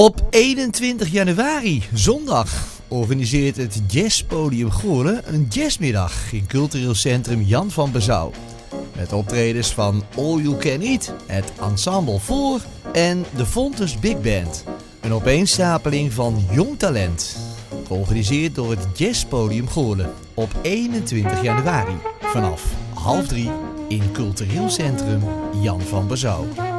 Op 21 januari, zondag, organiseert het Jazzpodium Goorlen een jazzmiddag in cultureel centrum Jan van Bezouw. Met optredens van All You Can Eat, het Ensemble Voor en de Fontes Big Band. Een opeenstapeling van jong talent. Georganiseerd door het Jazzpodium Goorlen op 21 januari vanaf half drie in cultureel centrum Jan van Bezouw.